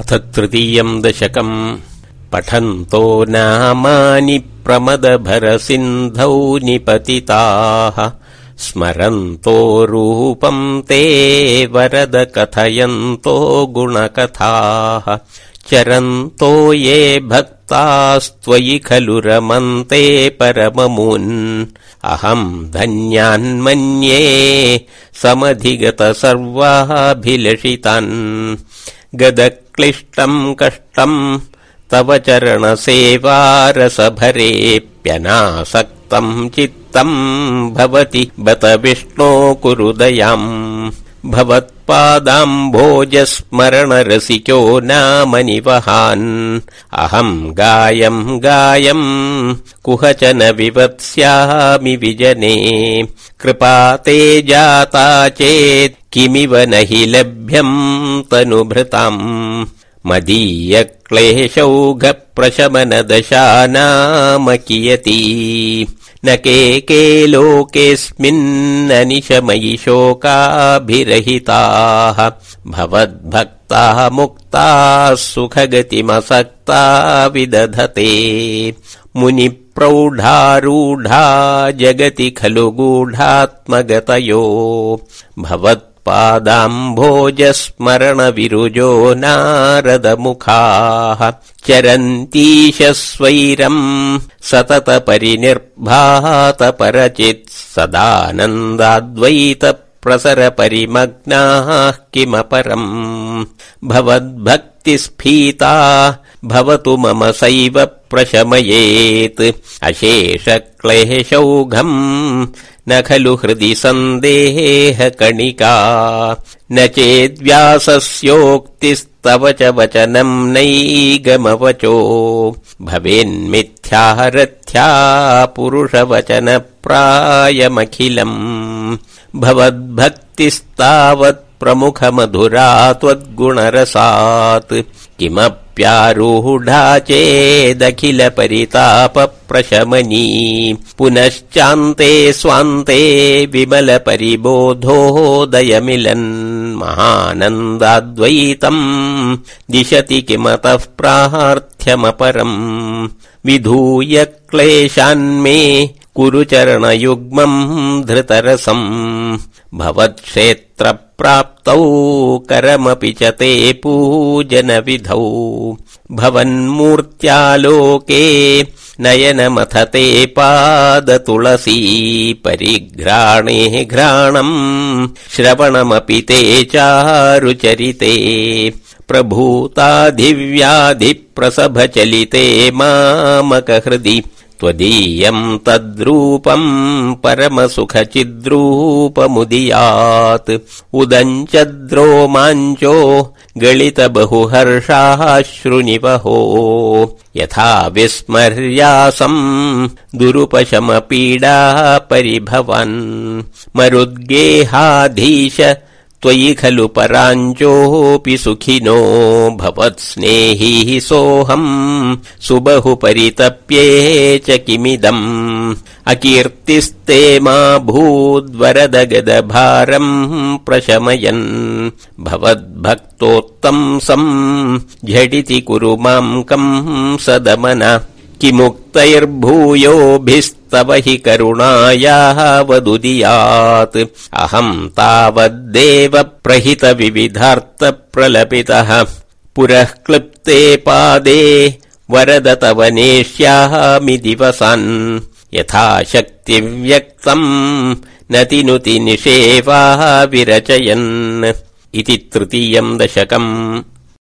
अथ तृतीयम् दशकम्। पठन्तो नामानि प्रमदभरसिन्धौ निपतिताः स्मरन्तो रूपम् ते वरद कथयन्तो गुणकथाः। चरन्तो ये भक्तास्त्वयि खलु रमन्ते परममुन्। अहम् धन्यान्मन्ये समधिगत सर्वाभिलषितान् गदक्लिष्टम् कष्टम् तव चरणसेवारसभरेऽप्यनासक्तम् चित्तम् भवति बत विष्णो कुरुदयाम् भवत्पादाम्भोजस्मरणरसिको नामनिवहान् अहम् गायम् गायम् कुहचन विवत्स्यामि विजने कृपा ते जाता चेत् किमिव न हि लभ्यम् तनुभृताम्। मदीय कियती। न के के लोकेऽस्मिन्ननिशमयि शोकाभिरहिताः। भवद्भक्ताः मुक्ताः सुखगतिमसक्ता विदधते मुनिप्रौढारूढा जगति खलु गूढात्मगतयो। भवत्पादाम्भोजस्मरणविरुजो नारदमुखाः। चरन्तीश स्वैरम् सतत परिनिर्भात परचित् सदानन्दाद्वैत प्रसर परिमग्नाः किमपरम्। भवद्भक्तिस्फीता भवतु मम सैव प्रशमयेत्। अशेष क्लेशौघम् न खलु हृदि सन्देह कणिका। न चेद्व्यासस्योक्तिस्तव च वचनम् नैगमवचो। भवेन्मिथ्याहरथ्या पुरुषवचन प्रायमखिलम् भवद्भक्तिस्तावत् प्रमुखमधुरा त्वद्गुणरसात्। किमप्यारूढा चेदखिल परिताप प्रशमनी पुनश्चान्ते स्वान्ते विमल परिबोधोदयमिलन् महानन्दाद्वैतम्। दिशति किमतः प्रार्थ्यमपरम् विधूय क्लेशान्मे कुरु चरणयुग्मम् धृतरसम्। भवत्क्षेत्रप्राप्तौ करमपि च ते पूजनविधौ। भवन्मूर्त्यालोके नयनमथते पादतुलसी परिघ्राणे घ्राणम्। श्रवणमपि ते चारुचरिते। प्रभूताधिव्याधिप्रसभचलिते मामकहृदि त्वदीयम् तद्रूपम् परमसुखचिद्रूपमुदियात्। उदञ्चद्रोमाञ्चो गलित बहुहर्षाश्रुनिवहो यथा विस्मर्यासम् दुरुपशमपीडा परिभवन् मरुद्गेहाधीश त्वयि खलु पराञ्चोऽपि सुखिनो भवत्स्नेही सोऽहम् सुबहु परितप्ये च किमिदम् अकीर्तिस्ते मा भूद्वरदगदभारम् प्रशमयन् भवद्भक्तोत्तंसम् झटिति कुरु माम् कम् सदमन किमुक्तैर्भूयोभिस्तव हि करुणायाः वदुदियात्। अहम् तावद्देव प्रहित विविधार्थ प्रलपितः पुरः क्लृप्ते पादे वरद तव नेष्यामि दिवसान् यथा शक्तिव्यक्तम् नतिनुति निषेवाः विरचयन् इति तृतीयम् दशकम्